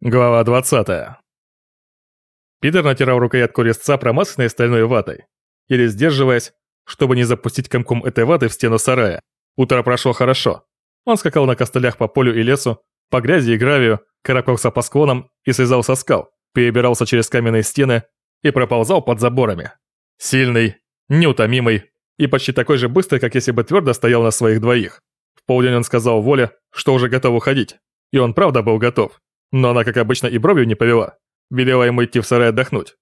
Глава 20. Питер натирал рукоятку резца промасленной стальной ватой, еле сдерживаясь, чтобы не запустить комком этой ваты в стену сарая. Утро прошло хорошо. Он скакал на костылях по полю и лесу, по грязи и гравию, карабкался по склонам и слезал со скал, перебирался через каменные стены и проползал под заборами. Сильный, неутомимый и почти такой же быстрый, как если бы твердо стоял на своих двоих. В полдень он сказал Воле, что уже готов уходить. И он правда был готов. Но она, как обычно, и бровью не повела. Велела ему идти в сарай отдохнуть.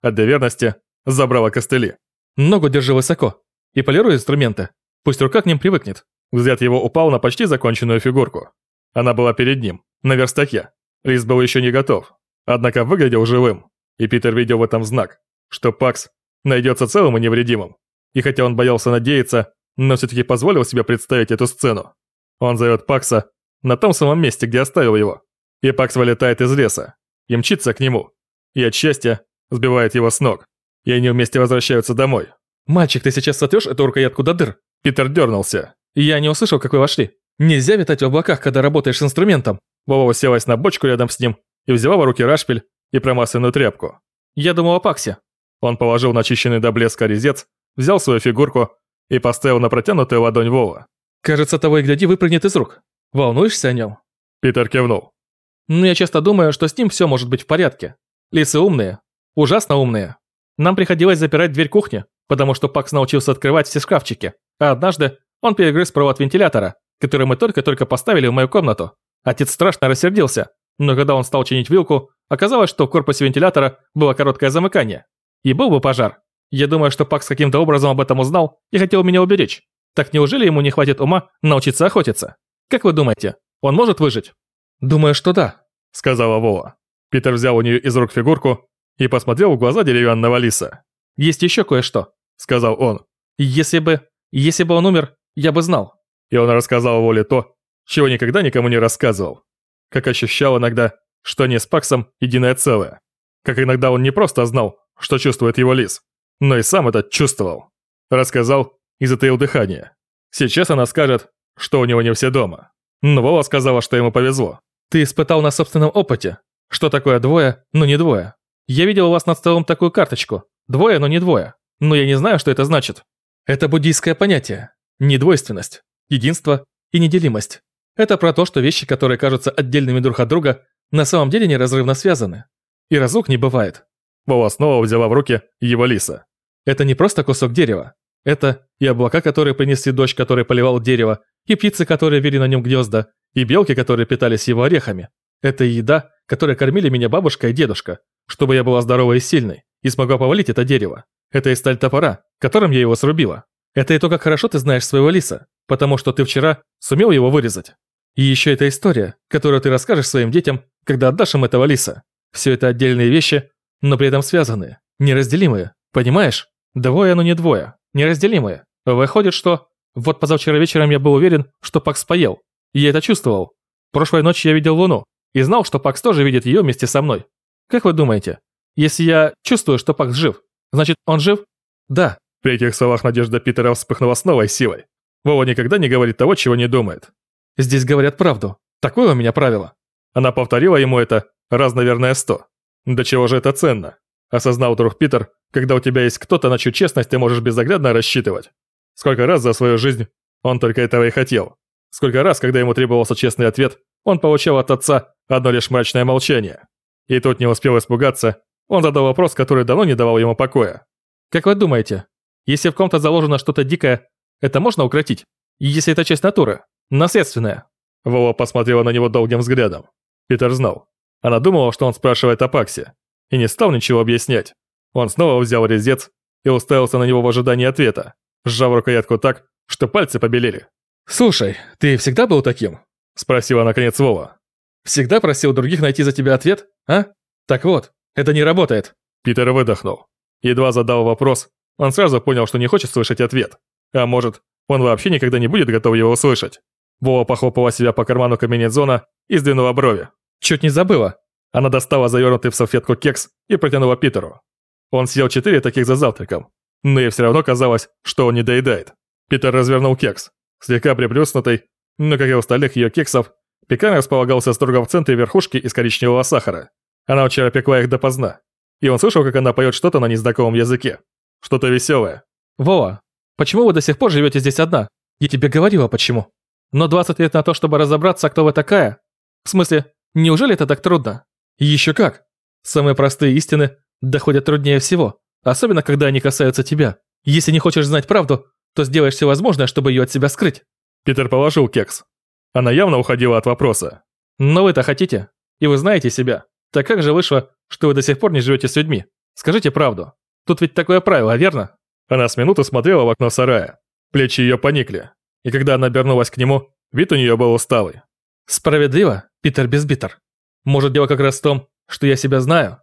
От доверности забрала костыли. Ногу держи высоко и полируй инструменты. Пусть рука к ним привыкнет. Взгляд его упал на почти законченную фигурку. Она была перед ним, на верстаке. Лист был еще не готов, однако выглядел живым. И Питер видел в этом знак, что Пакс найдется целым и невредимым. И хотя он боялся надеяться, но все-таки позволил себе представить эту сцену. Он зовет Пакса на том самом месте, где оставил его. И Пакс вылетает из леса и мчится к нему. И от счастья сбивает его с ног. И они вместе возвращаются домой. «Мальчик, ты сейчас сотрешь эту рукоятку до дыр?» Питер дернулся. «Я не услышал, как вы вошли. Нельзя витать в облаках, когда работаешь с инструментом». Вова уселась на бочку рядом с ним и взяла в руки рашпиль и промасленную тряпку. «Я думал о Паксе». Он положил начищенный до блеска резец, взял свою фигурку и поставил на протянутую ладонь Вова. «Кажется, того и гляди выпрыгнет из рук. Волнуешься о нем?» Питер кивнул. Но я часто думаю, что с ним все может быть в порядке. Лисы умные. Ужасно умные. Нам приходилось запирать дверь кухни, потому что Пакс научился открывать все шкафчики. А однажды он перегрыз провод вентилятора, который мы только-только поставили в мою комнату. Отец страшно рассердился, но когда он стал чинить вилку, оказалось, что в корпусе вентилятора было короткое замыкание. И был бы пожар. Я думаю, что Пакс каким-то образом об этом узнал и хотел меня уберечь. Так неужели ему не хватит ума научиться охотиться? Как вы думаете, он может выжить? «Думаю, что да», — сказала Вова. Питер взял у нее из рук фигурку и посмотрел в глаза деревянного лиса. «Есть еще кое-что», — сказал он. «Если бы... если бы он умер, я бы знал». И он рассказал Воле то, чего никогда никому не рассказывал. Как ощущал иногда, что они с Паксом единое целое. Как иногда он не просто знал, что чувствует его лис, но и сам это чувствовал. Рассказал и затаил дыхание. Сейчас она скажет, что у него не все дома. Но Вова сказала, что ему повезло. Ты испытал на собственном опыте. Что такое двое, но не двое? Я видел у вас над столом такую карточку. Двое, но не двое. Но я не знаю, что это значит. Это буддийское понятие. Недвойственность, единство и неделимость. Это про то, что вещи, которые кажутся отдельными друг от друга, на самом деле неразрывно связаны. И разлук не бывает. Вова снова взяла в руки его лиса. Это не просто кусок дерева. Это и облака, которые принесли дождь, который поливал дерево, и птицы, которые вели на нем гнезда, и белки, которые питались его орехами. Это еда, которой кормили меня бабушка и дедушка, чтобы я была здоровой и сильной, и смогла повалить это дерево. Это и сталь топора, которым я его срубила. Это и то, как хорошо ты знаешь своего лиса, потому что ты вчера сумел его вырезать. И еще эта история, которую ты расскажешь своим детям, когда отдашь им этого лиса. Все это отдельные вещи, но при этом связанные, неразделимые, понимаешь? Двое, но не двое, неразделимые. Выходит, что... Вот позавчера вечером я был уверен, что Пакс поел, я это чувствовал. Прошлой ночью я видел Луну и знал, что Пакс тоже видит ее вместе со мной. Как вы думаете, если я чувствую, что Пакс жив, значит он жив? Да. При этих словах надежда Питера вспыхнула с новой силой. Вова никогда не говорит того, чего не думает. Здесь говорят правду. Такое у меня правило. Она повторила ему это раз, наверное, сто. До чего же это ценно? Осознал вдруг Питер, когда у тебя есть кто-то, на чью честность ты можешь безоглядно рассчитывать. Сколько раз за свою жизнь он только этого и хотел. Сколько раз, когда ему требовался честный ответ, он получал от отца одно лишь мрачное молчание. И тот не успел испугаться, он задал вопрос, который давно не давал ему покоя. «Как вы думаете, если в ком-то заложено что-то дикое, это можно укротить? Если это часть натуры, наследственная?» Вова посмотрела на него долгим взглядом. Питер знал. Она думала, что он спрашивает о Паксе, и не стал ничего объяснять. Он снова взял резец и уставился на него в ожидании ответа, сжав рукоятку так, что пальцы побелели. «Слушай, ты всегда был таким?» – спросила наконец Вова. «Всегда просил других найти за тебя ответ, а? Так вот, это не работает». Питер выдохнул. Едва задал вопрос, он сразу понял, что не хочет слышать ответ. А может, он вообще никогда не будет готов его услышать. Вова похлопала себя по карману комбинезона и сдвинула брови. «Чуть не забыла». Она достала завернутый в салфетку кекс и протянула Питеру. Он съел четыре таких за завтраком, но ей все равно казалось, что он не доедает. Питер развернул кекс слегка приплюснутый, но, как и у остальных ее кексов, Пекан располагался строго в центре верхушки из коричневого сахара. Она вчера пекла их допоздна. И он слышал, как она поет что-то на незнакомом языке. Что-то веселое. Вова, почему вы до сих пор живете здесь одна? Я тебе говорила, почему. Но 20 лет на то, чтобы разобраться, кто вы такая? В смысле, неужели это так трудно? Еще как. Самые простые истины доходят труднее всего, особенно когда они касаются тебя. Если не хочешь знать правду, то сделаешь все возможное, чтобы ее от себя скрыть. Питер положил кекс. Она явно уходила от вопроса. Но вы-то хотите, и вы знаете себя. Так как же вышло, что вы до сих пор не живете с людьми? Скажите правду. Тут ведь такое правило, верно? Она с минуты смотрела в окно сарая. Плечи ее поникли. И когда она обернулась к нему, вид у нее был усталый. Справедливо, Питер Безбитер. Может, дело как раз в том, что я себя знаю?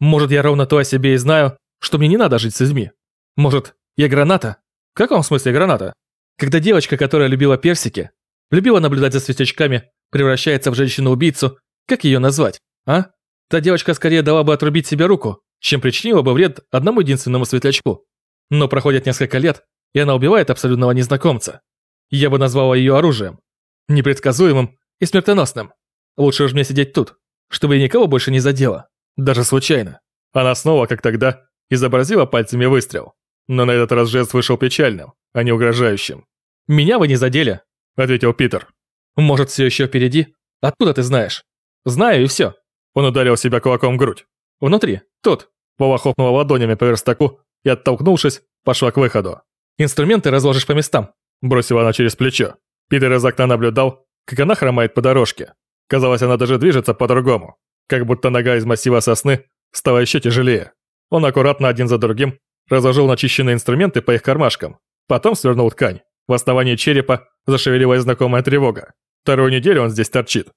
Может, я ровно то о себе и знаю, что мне не надо жить с людьми? Может, я граната? В каком смысле граната? Когда девочка, которая любила персики, любила наблюдать за светлячками, превращается в женщину-убийцу, как ее назвать, а? Та девочка скорее дала бы отрубить себе руку, чем причинила бы вред одному единственному светлячку. Но проходит несколько лет, и она убивает абсолютного незнакомца. Я бы назвала ее оружием. Непредсказуемым и смертоносным. Лучше уж мне сидеть тут, чтобы я никого больше не задела. Даже случайно. Она снова, как тогда, изобразила пальцами выстрел. Но на этот раз жест вышел печальным, а не угрожающим. «Меня вы не задели», — ответил Питер. «Может, все еще впереди? Откуда ты знаешь?» «Знаю, и все». Он ударил себя кулаком в грудь. «Внутри, тут». Вова хлопнула ладонями по верстаку и, оттолкнувшись, пошла к выходу. «Инструменты разложишь по местам», — бросила она через плечо. Питер из окна наблюдал, как она хромает по дорожке. Казалось, она даже движется по-другому. Как будто нога из массива сосны стала еще тяжелее. Он аккуратно один за другим разложил начищенные инструменты по их кармашкам. Потом свернул ткань. В основании черепа зашевелилась знакомая тревога. Вторую неделю он здесь торчит.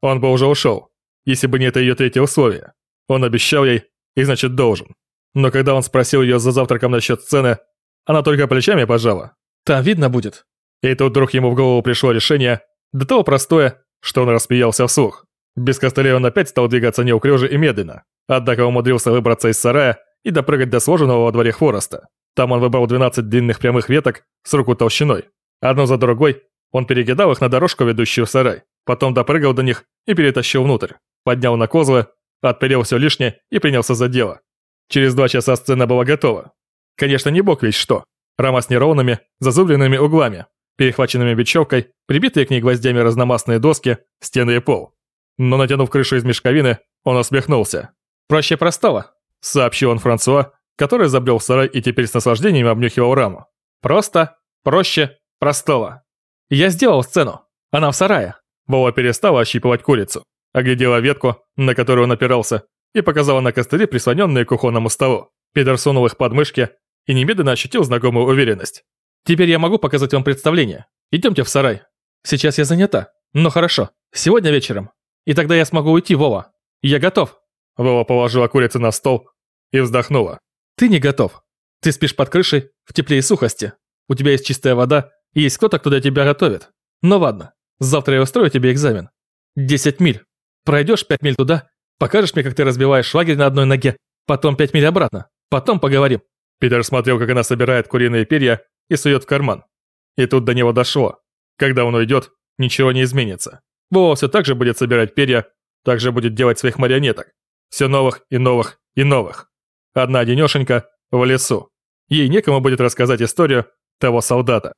Он бы уже ушел, если бы не это ее третье условие. Он обещал ей, и значит должен. Но когда он спросил ее за завтраком насчет сцены, она только плечами пожала. «Там видно будет». И тут вдруг ему в голову пришло решение, до того простое, что он рассмеялся вслух. Без костылей он опять стал двигаться неуклюже и медленно, однако умудрился выбраться из сарая и допрыгать до сложенного во дворе хвороста. Там он выбрал 12 длинных прямых веток с руку толщиной. Одну за другой он перекидал их на дорожку, ведущую в сарай, потом допрыгал до них и перетащил внутрь, поднял на козлы, отперел все лишнее и принялся за дело. Через два часа сцена была готова. Конечно, не бог весь что. Рама с неровными, зазубренными углами, перехваченными бечевкой, прибитые к ней гвоздями разномастные доски, стены и пол. Но натянув крышу из мешковины, он усмехнулся. «Проще простого», — сообщил он Франсуа, который забрел в сарай и теперь с наслаждением обнюхивал раму. «Просто, проще, простого. Я сделал сцену. Она в сарае». Вова перестала ощипывать курицу, оглядела ветку, на которую он опирался, и показала на костыли, прислоненные к кухонному столу. Питер сунул их под мышки и немедленно ощутил знакомую уверенность. Теперь я могу показать вам представление. Идемте в сарай. Сейчас я занята. Но хорошо. Сегодня вечером. И тогда я смогу уйти, Вова. Я готов. Вова положила курицу на стол и вздохнула. Ты не готов. Ты спишь под крышей, в тепле и сухости. У тебя есть чистая вода, и есть кто-то, кто для тебя готовит. Ну ладно, завтра я устрою тебе экзамен. Десять миль. Пройдешь пять миль туда, покажешь мне, как ты разбиваешь шлагерь на одной ноге, потом пять миль обратно. Потом поговорим. Питер смотрел, как она собирает куриные перья и сует в карман. И тут до него дошло. Когда он уйдет, ничего не изменится. Вова все так же будет собирать перья, так же будет делать своих марионеток. Все новых и новых и новых. Одна денешенька в лесу. Ей некому будет рассказать историю того солдата.